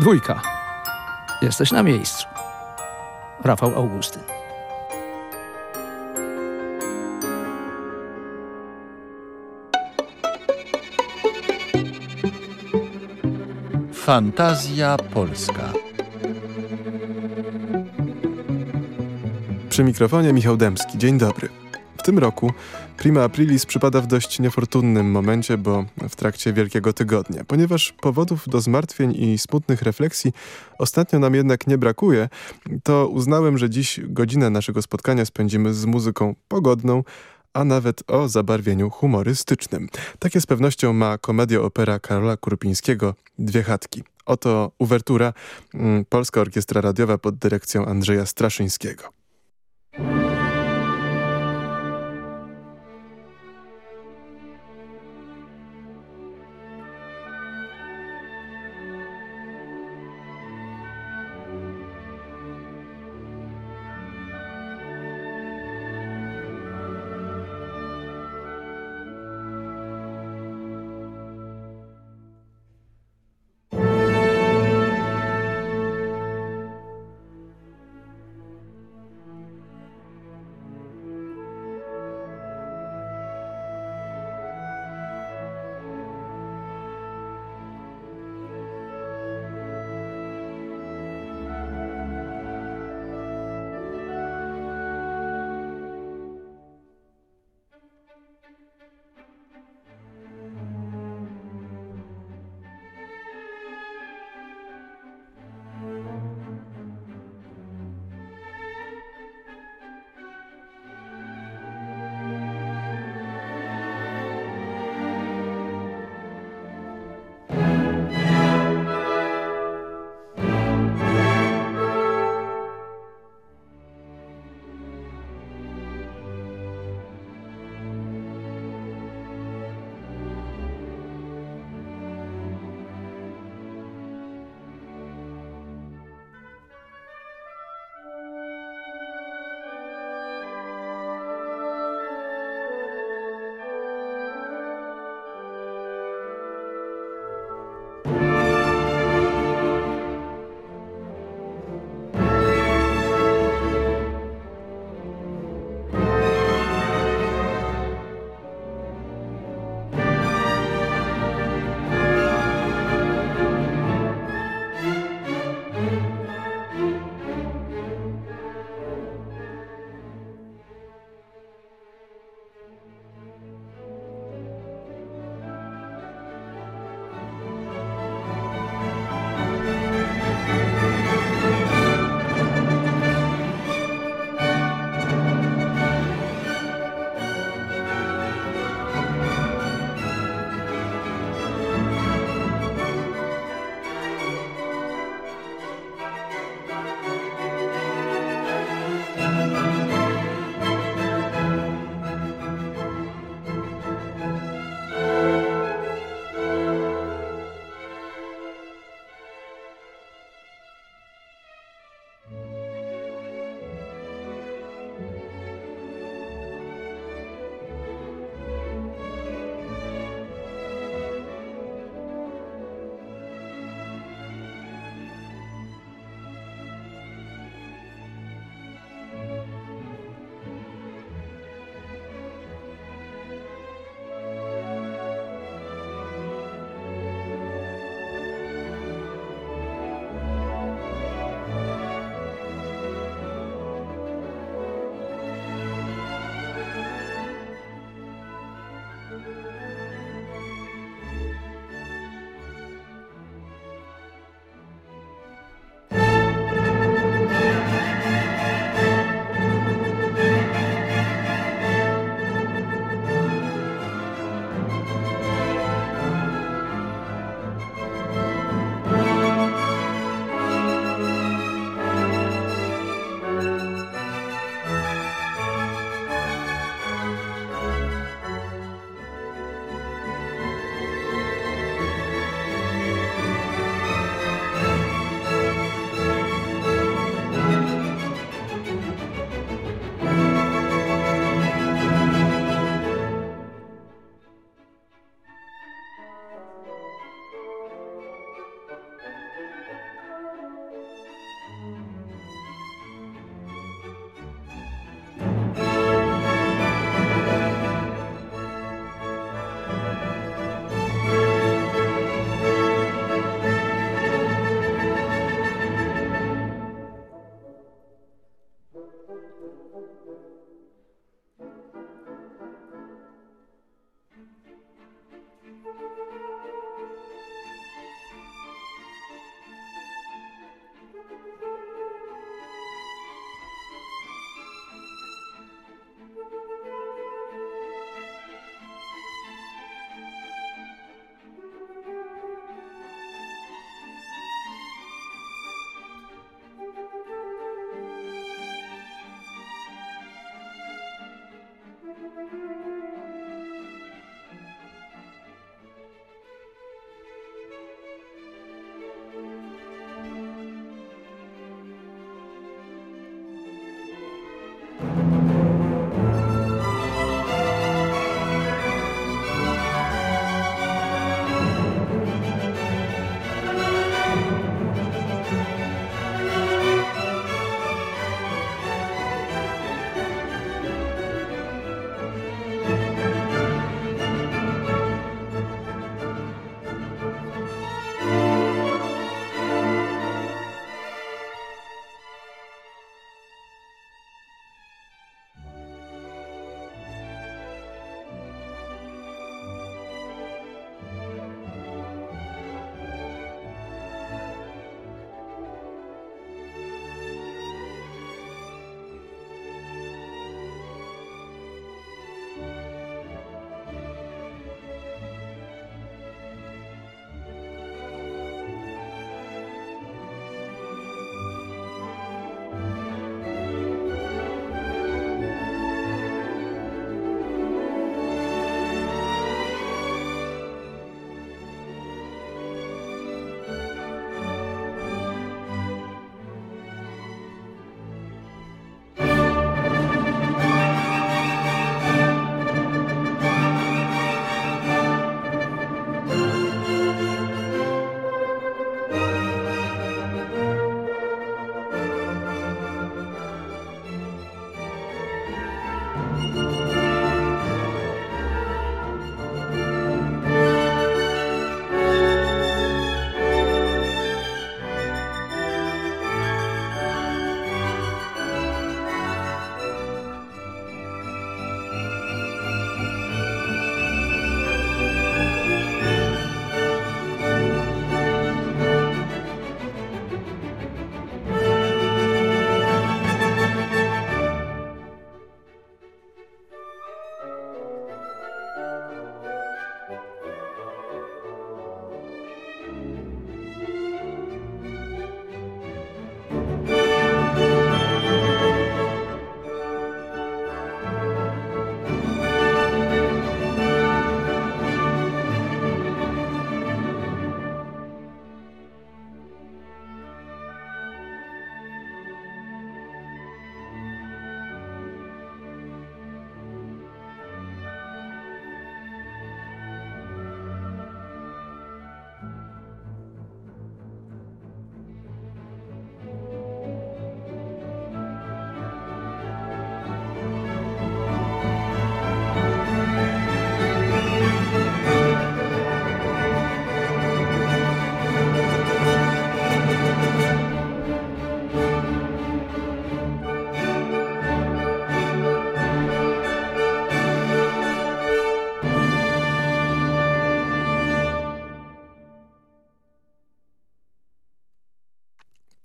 Dwójka. Jesteś na miejscu. Rafał Augustyn. Fantazja Polska. Przy mikrofonie Michał Dębski. Dzień dobry. W tym roku Prima Aprilis przypada w dość niefortunnym momencie, bo w trakcie Wielkiego Tygodnia. Ponieważ powodów do zmartwień i smutnych refleksji ostatnio nam jednak nie brakuje, to uznałem, że dziś godzinę naszego spotkania spędzimy z muzyką pogodną, a nawet o zabarwieniu humorystycznym. Takie z pewnością ma komedia opera Karola Kurpińskiego Dwie chatki. Oto uwertura mm, Polska Orkiestra Radiowa pod dyrekcją Andrzeja Straszyńskiego.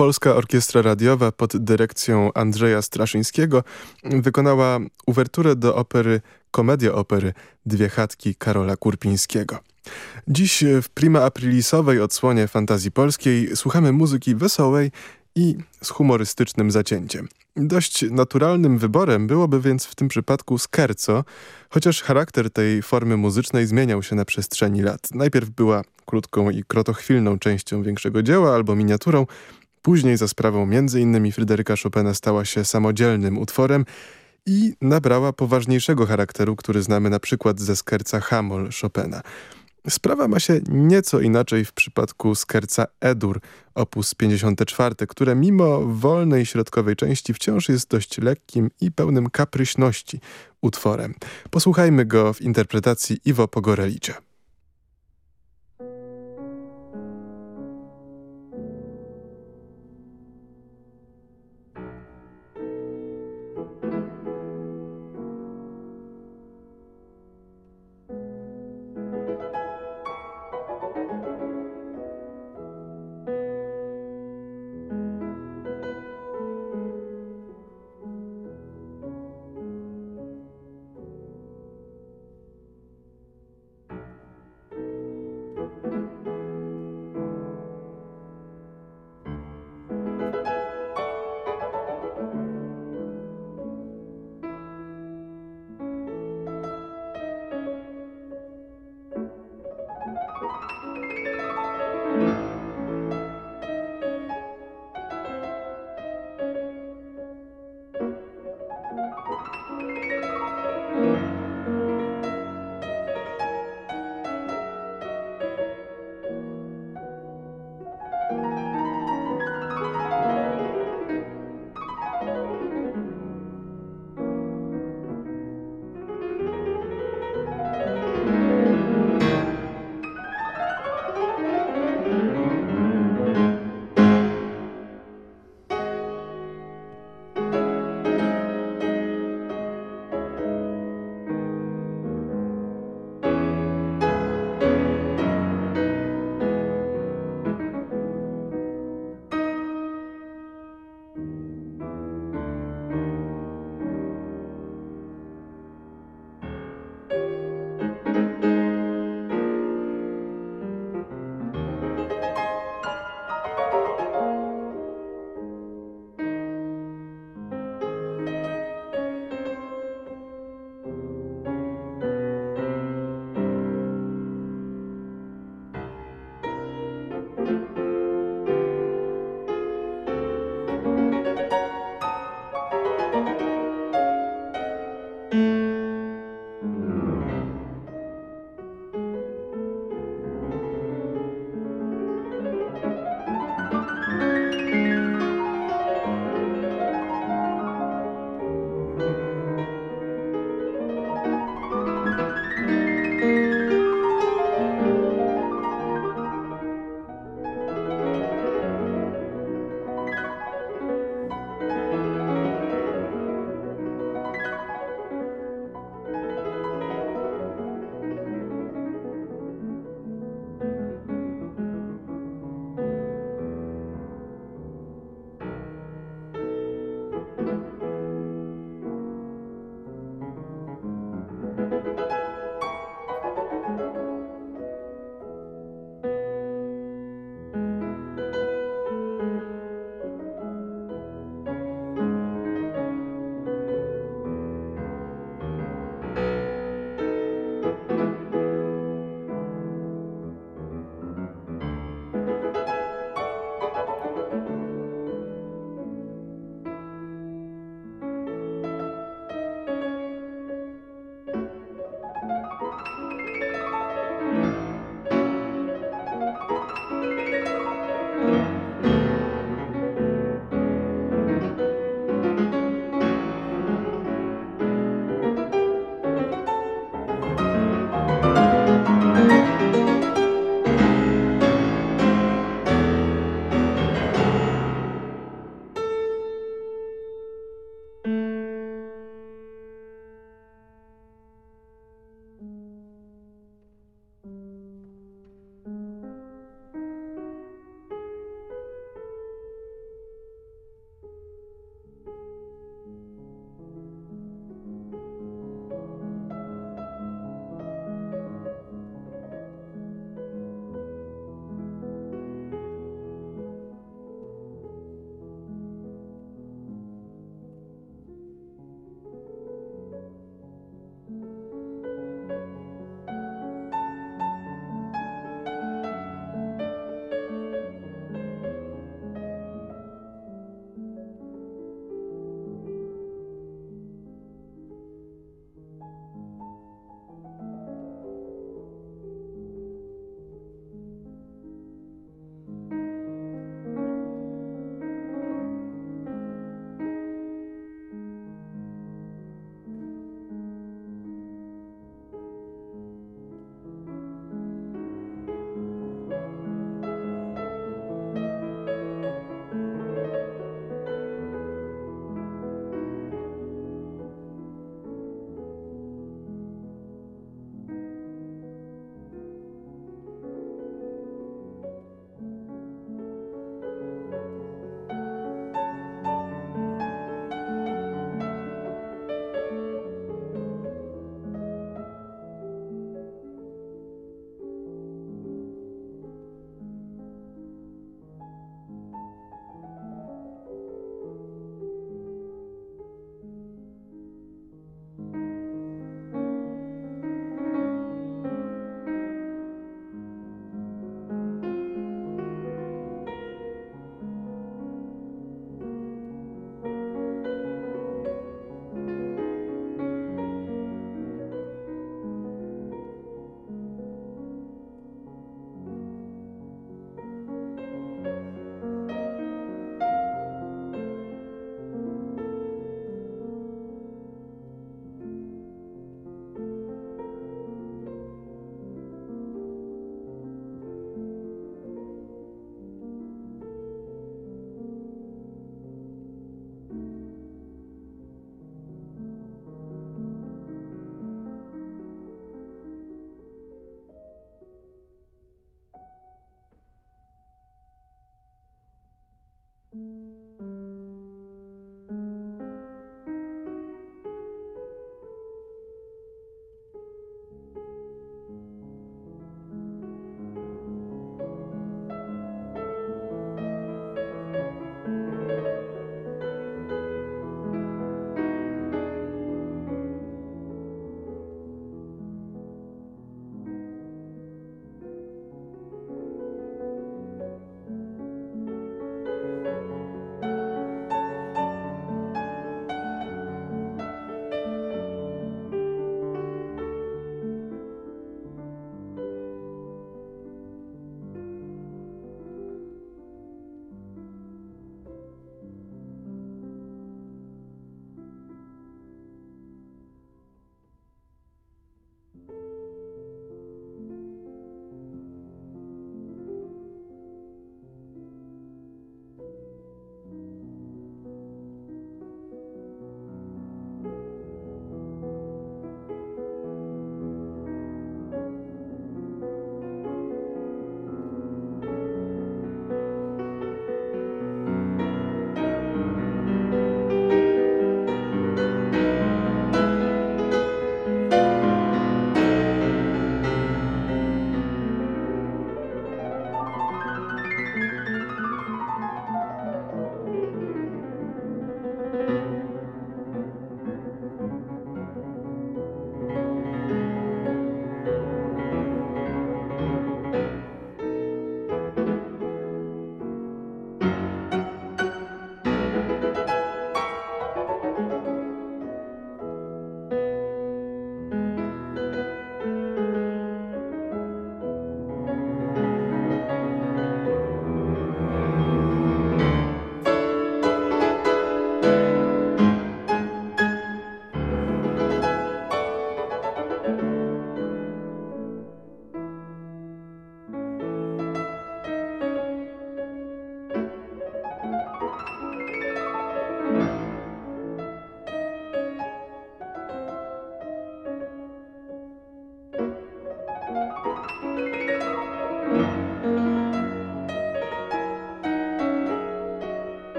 Polska Orkiestra Radiowa pod dyrekcją Andrzeja Straszyńskiego wykonała uwerturę do opery Komedia Opery Dwie Chatki Karola Kurpińskiego. Dziś w prima aprilisowej odsłonie fantazji polskiej słuchamy muzyki wesołej i z humorystycznym zacięciem. Dość naturalnym wyborem byłoby więc w tym przypadku skerco, chociaż charakter tej formy muzycznej zmieniał się na przestrzeni lat. Najpierw była krótką i krotochwilną częścią większego dzieła albo miniaturą, później za sprawą m.in. Fryderyka Chopina stała się samodzielnym utworem i nabrała poważniejszego charakteru, który znamy na przykład ze skerca Hamol Chopina. Sprawa ma się nieco inaczej w przypadku skerca Edur, op. 54, które mimo wolnej środkowej części wciąż jest dość lekkim i pełnym kapryśności utworem. Posłuchajmy go w interpretacji Iwo Pogorelicza.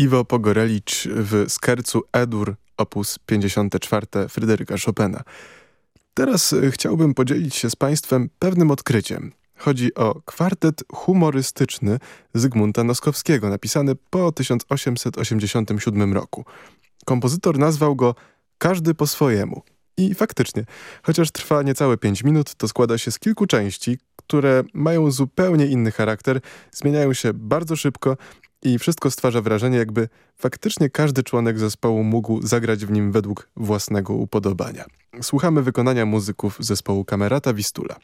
Iwo Pogorelicz w skercu Edur op. 54 Fryderyka Chopina. Teraz e, chciałbym podzielić się z Państwem pewnym odkryciem. Chodzi o kwartet humorystyczny Zygmunta Noskowskiego, napisany po 1887 roku. Kompozytor nazwał go Każdy po swojemu. I faktycznie, chociaż trwa niecałe 5 minut, to składa się z kilku części, które mają zupełnie inny charakter, zmieniają się bardzo szybko i wszystko stwarza wrażenie, jakby faktycznie każdy członek zespołu mógł zagrać w nim według własnego upodobania. Słuchamy wykonania muzyków zespołu Kamerata Wistula.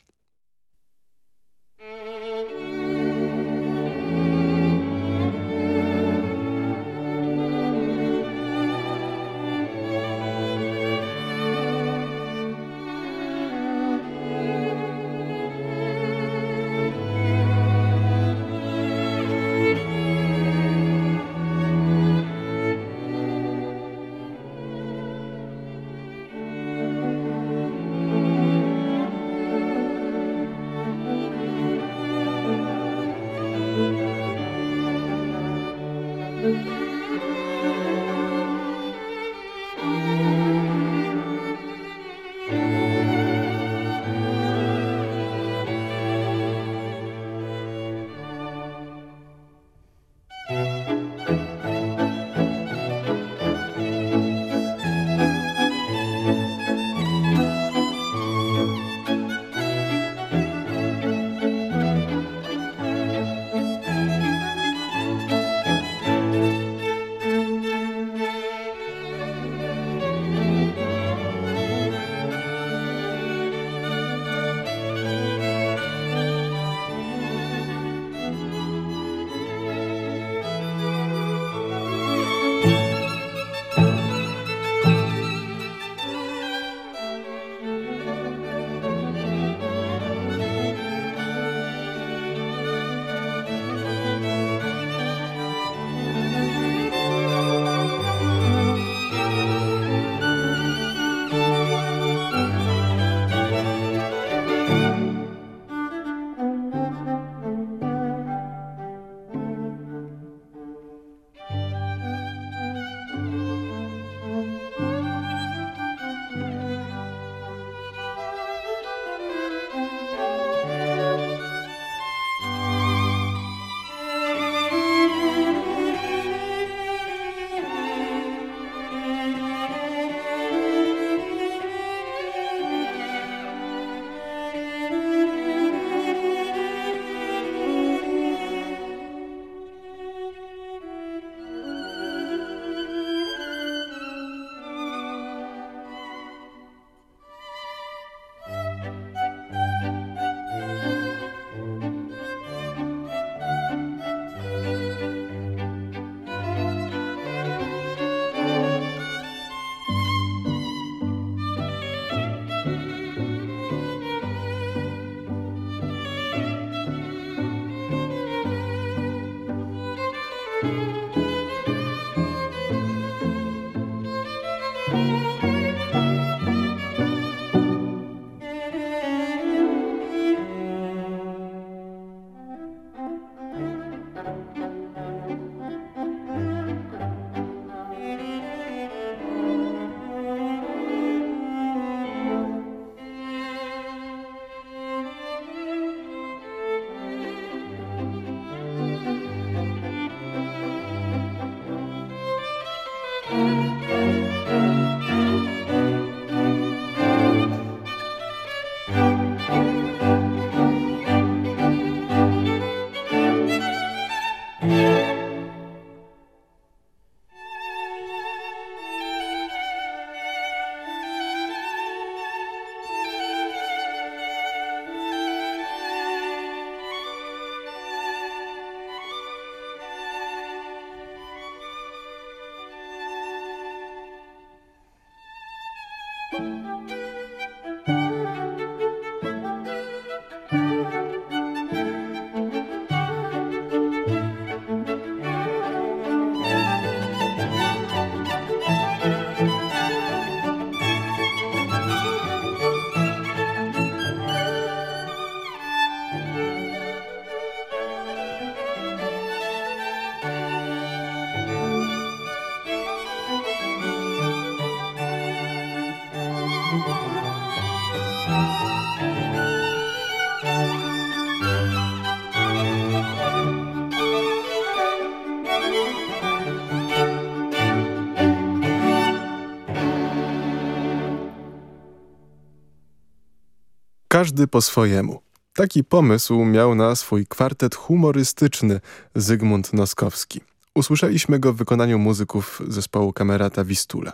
Każdy po swojemu. Taki pomysł miał na swój kwartet humorystyczny Zygmunt Noskowski. Usłyszeliśmy go w wykonaniu muzyków zespołu Kamerata Wistula.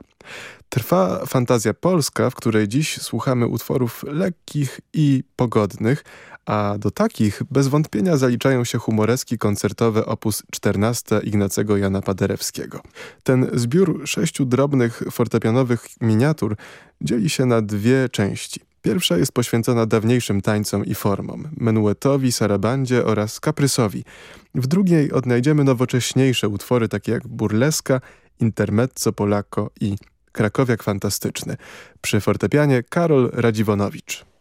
Trwa fantazja polska, w której dziś słuchamy utworów lekkich i pogodnych, a do takich bez wątpienia zaliczają się humoreski koncertowe opus 14 Ignacego Jana Paderewskiego. Ten zbiór sześciu drobnych fortepianowych miniatur dzieli się na dwie części. Pierwsza jest poświęcona dawniejszym tańcom i formom, menuetowi, sarabandzie oraz kaprysowi. W drugiej odnajdziemy nowocześniejsze utwory takie jak burleska, intermezzo polako i krakowiak fantastyczny. Przy fortepianie Karol Radziwonowicz.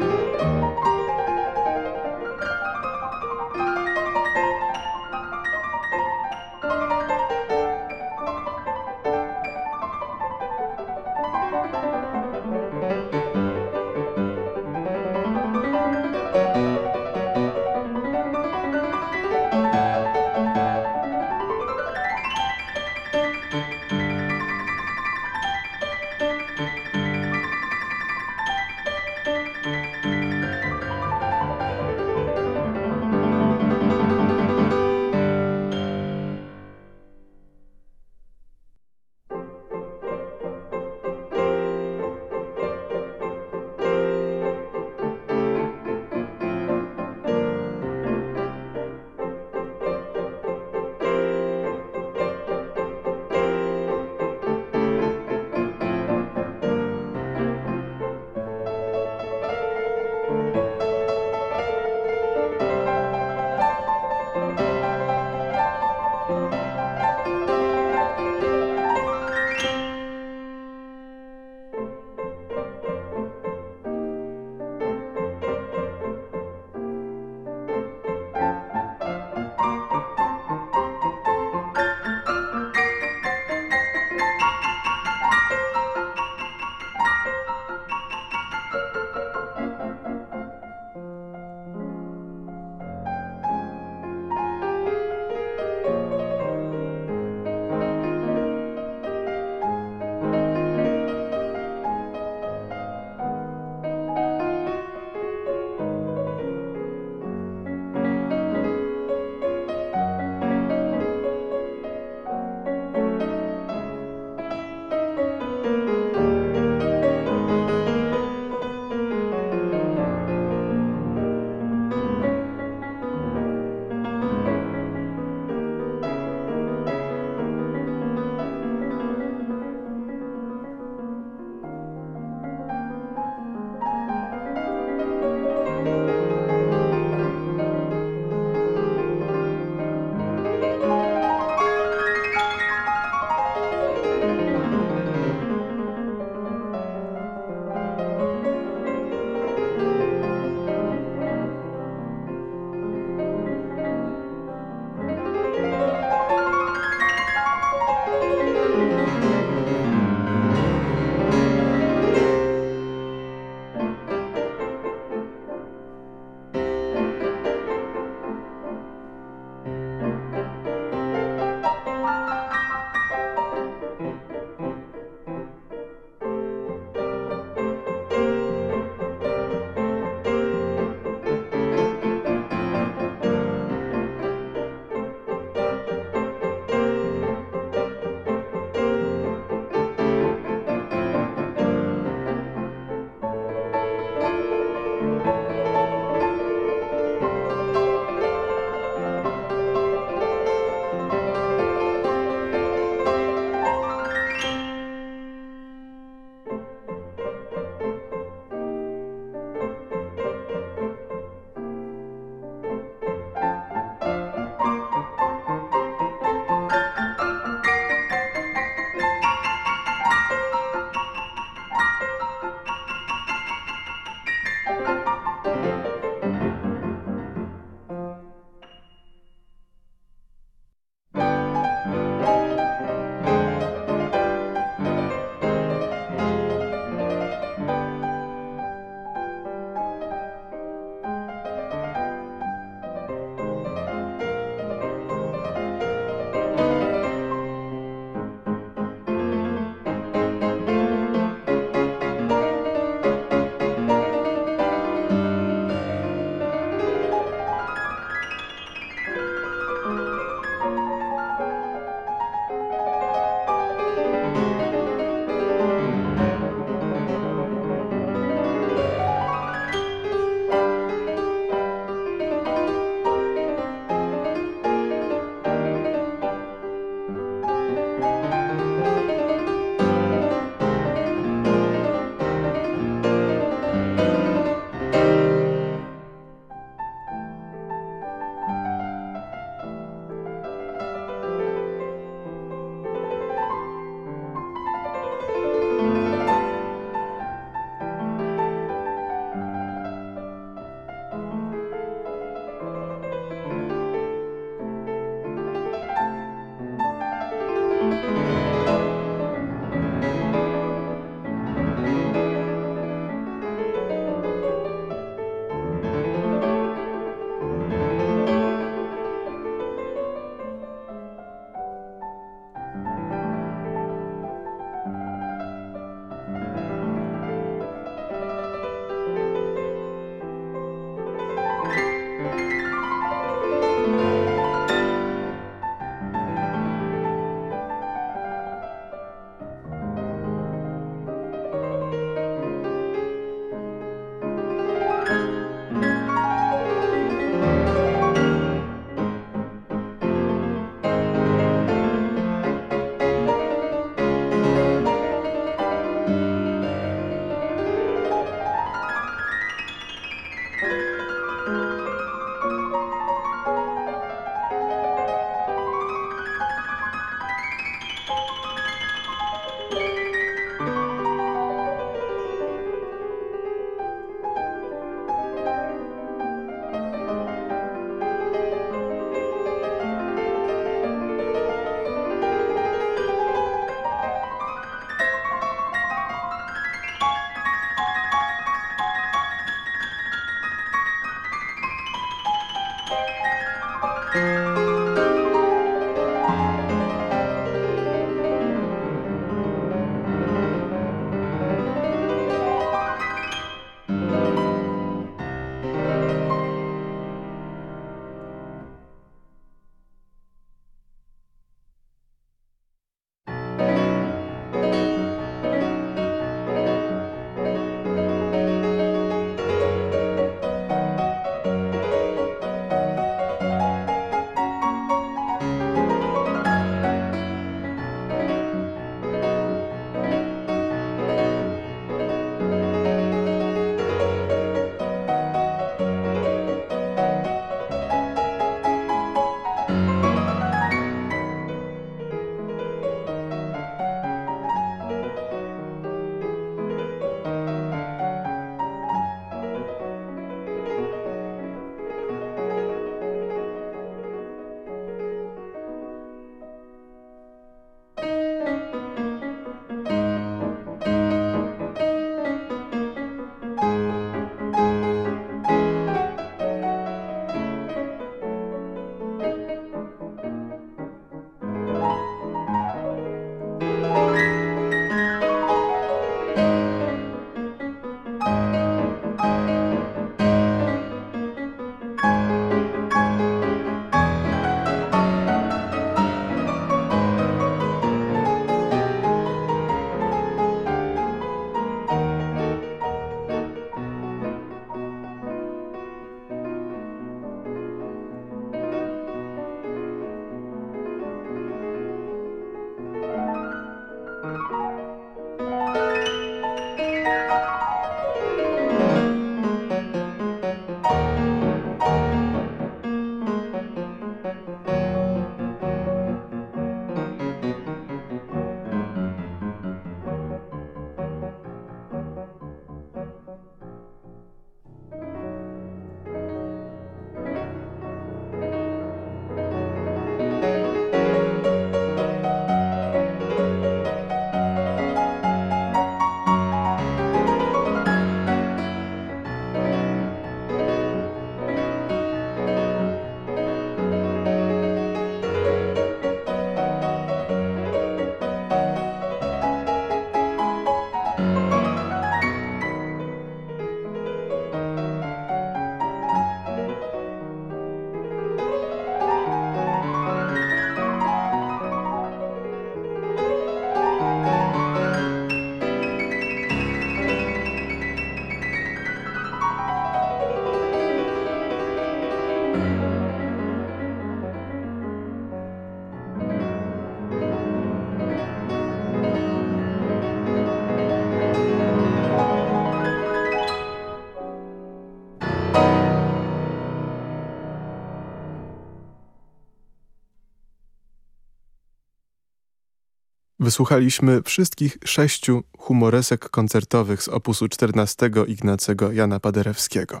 Wysłuchaliśmy wszystkich sześciu humoresek koncertowych z opusu 14 Ignacego Jana Paderewskiego.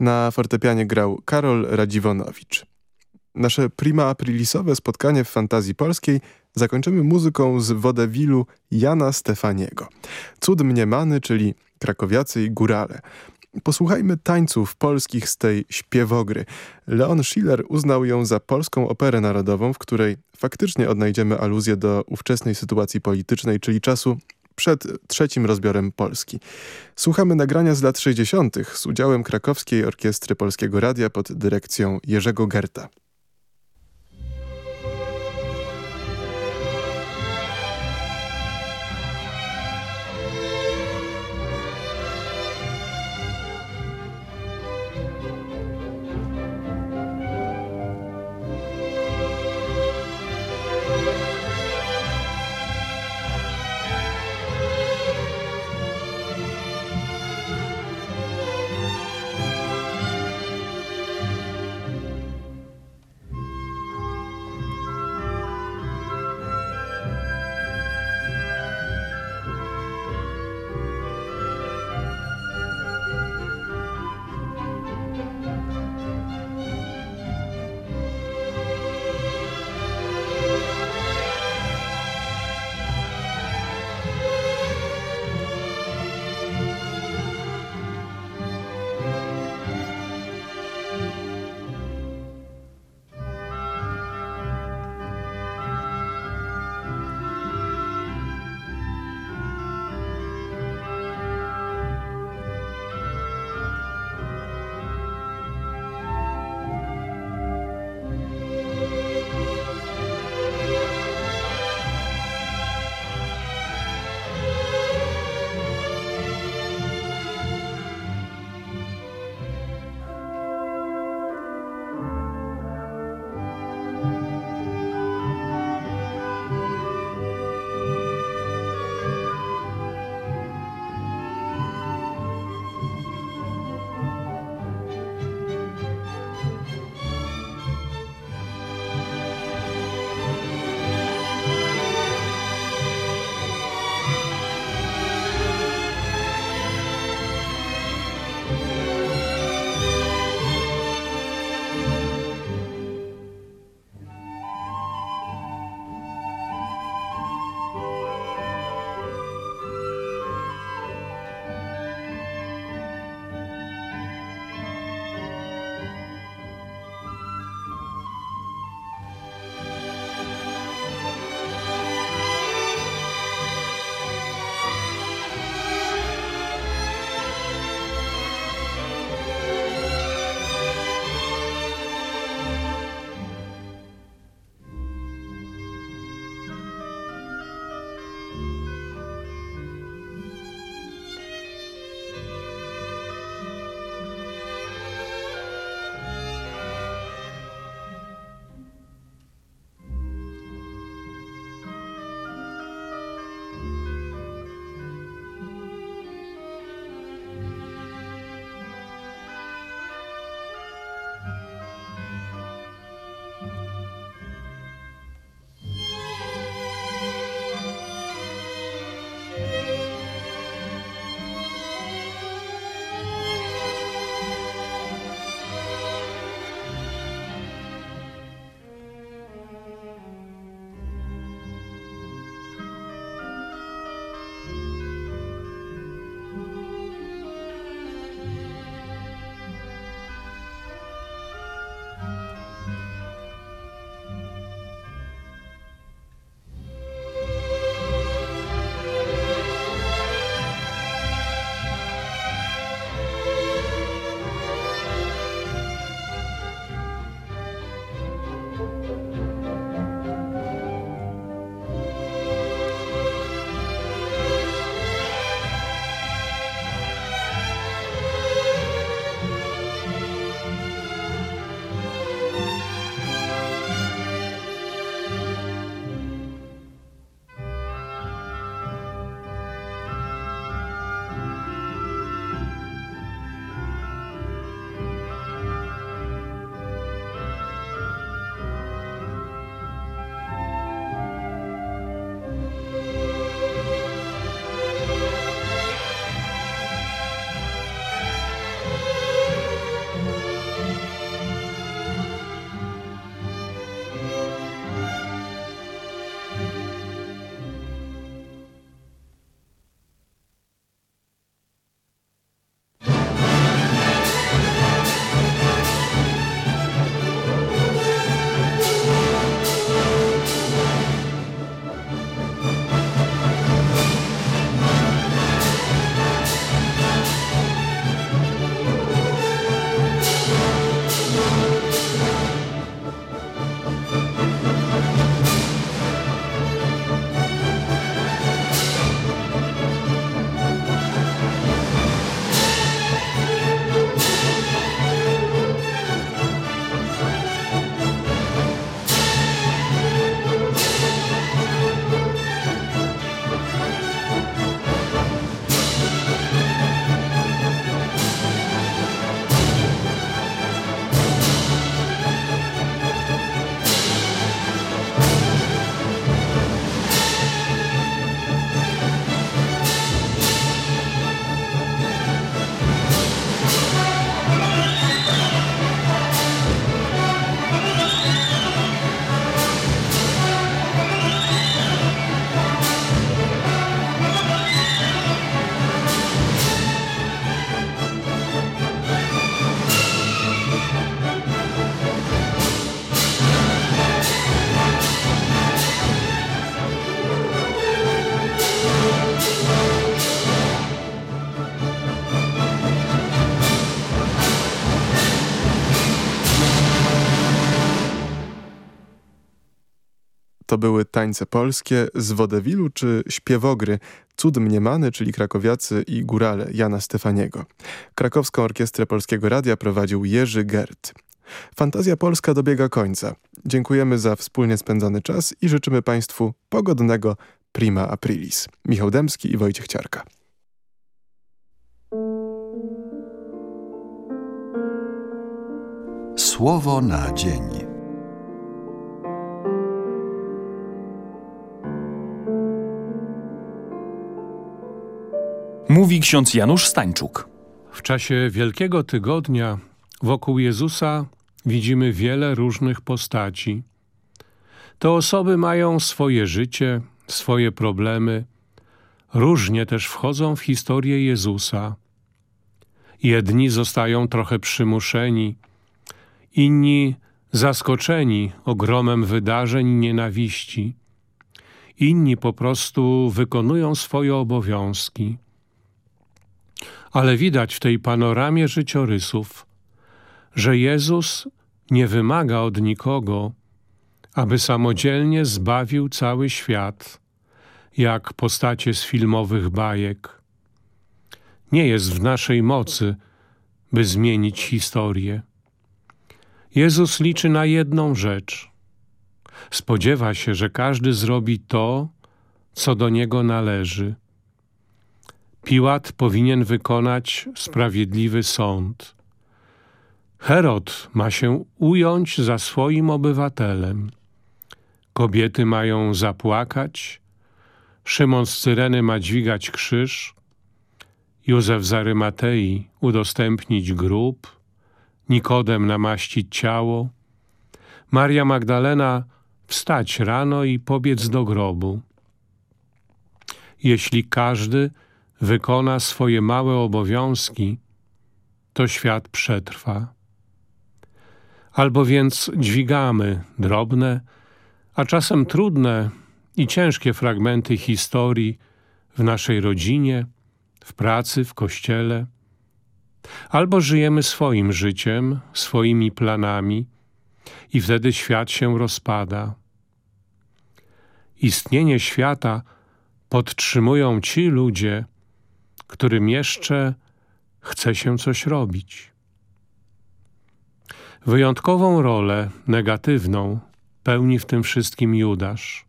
Na fortepianie grał Karol Radziwonowicz. Nasze prima aprilisowe spotkanie w Fantazji Polskiej zakończymy muzyką z wodewilu Jana Stefaniego. Cud mniemany, czyli krakowiacy i górale. Posłuchajmy tańców polskich z tej śpiewogry. Leon Schiller uznał ją za polską operę narodową, w której faktycznie odnajdziemy aluzję do ówczesnej sytuacji politycznej, czyli czasu przed trzecim rozbiorem Polski. Słuchamy nagrania z lat 60. z udziałem krakowskiej orkiestry Polskiego Radia pod dyrekcją Jerzego Gerta. Były tańce polskie z wodewilu czy śpiewogry Cud Mniemany, czyli krakowiacy i górale Jana Stefaniego. Krakowską Orkiestrę Polskiego Radia prowadził Jerzy Gert. Fantazja Polska dobiega końca. Dziękujemy za wspólnie spędzony czas i życzymy Państwu pogodnego prima aprilis. Michał Demski i Wojciech Ciarka. Słowo na dzień. Mówi ksiądz Janusz Stańczuk. W czasie Wielkiego Tygodnia wokół Jezusa widzimy wiele różnych postaci. Te osoby mają swoje życie, swoje problemy, różnie też wchodzą w historię Jezusa. Jedni zostają trochę przymuszeni, inni zaskoczeni ogromem wydarzeń nienawiści. Inni po prostu wykonują swoje obowiązki. Ale widać w tej panoramie życiorysów, że Jezus nie wymaga od nikogo, aby samodzielnie zbawił cały świat, jak postacie z filmowych bajek. Nie jest w naszej mocy, by zmienić historię. Jezus liczy na jedną rzecz. Spodziewa się, że każdy zrobi to, co do niego należy. Piłat powinien wykonać sprawiedliwy sąd. Herod ma się ująć za swoim obywatelem. Kobiety mają zapłakać, Szymon z Cyreny ma dźwigać krzyż, Józef z Arymatei udostępnić grób, Nikodem namaścić ciało, Maria Magdalena wstać rano i pobiec do grobu. Jeśli każdy wykona swoje małe obowiązki, to świat przetrwa. Albo więc dźwigamy drobne, a czasem trudne i ciężkie fragmenty historii w naszej rodzinie, w pracy, w kościele, albo żyjemy swoim życiem, swoimi planami i wtedy świat się rozpada. Istnienie świata podtrzymują ci ludzie, którym jeszcze chce się coś robić. Wyjątkową rolę, negatywną, pełni w tym wszystkim Judasz.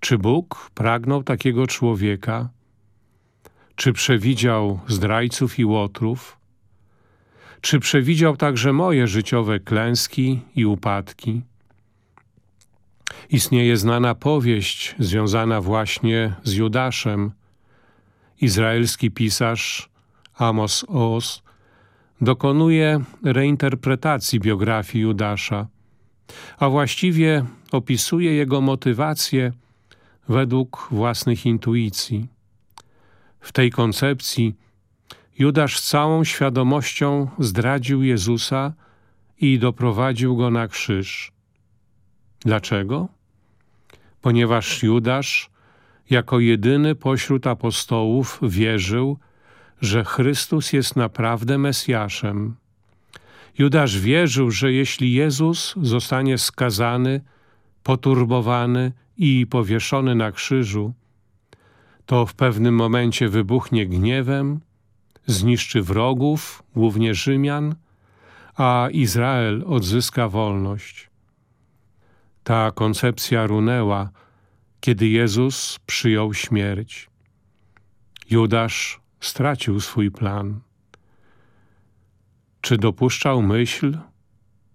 Czy Bóg pragnął takiego człowieka? Czy przewidział zdrajców i łotrów? Czy przewidział także moje życiowe klęski i upadki? Istnieje znana powieść związana właśnie z Judaszem. Izraelski pisarz Amos Oz dokonuje reinterpretacji biografii Judasza, a właściwie opisuje jego motywację według własnych intuicji. W tej koncepcji Judasz całą świadomością zdradził Jezusa i doprowadził go na krzyż. Dlaczego? Ponieważ Judasz jako jedyny pośród apostołów wierzył, że Chrystus jest naprawdę Mesjaszem. Judasz wierzył, że jeśli Jezus zostanie skazany, poturbowany i powieszony na krzyżu, to w pewnym momencie wybuchnie gniewem, zniszczy wrogów, głównie Rzymian, a Izrael odzyska wolność. Ta koncepcja runęła, kiedy Jezus przyjął śmierć. Judasz stracił swój plan. Czy dopuszczał myśl,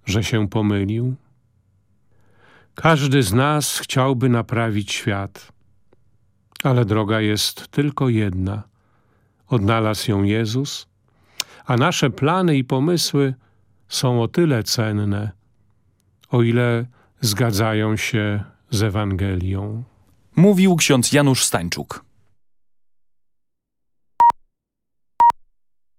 że się pomylił? Każdy z nas chciałby naprawić świat, ale droga jest tylko jedna. Odnalazł ją Jezus, a nasze plany i pomysły są o tyle cenne, o ile zgadzają się z Ewangelią. Mówił ksiądz Janusz Stańczuk.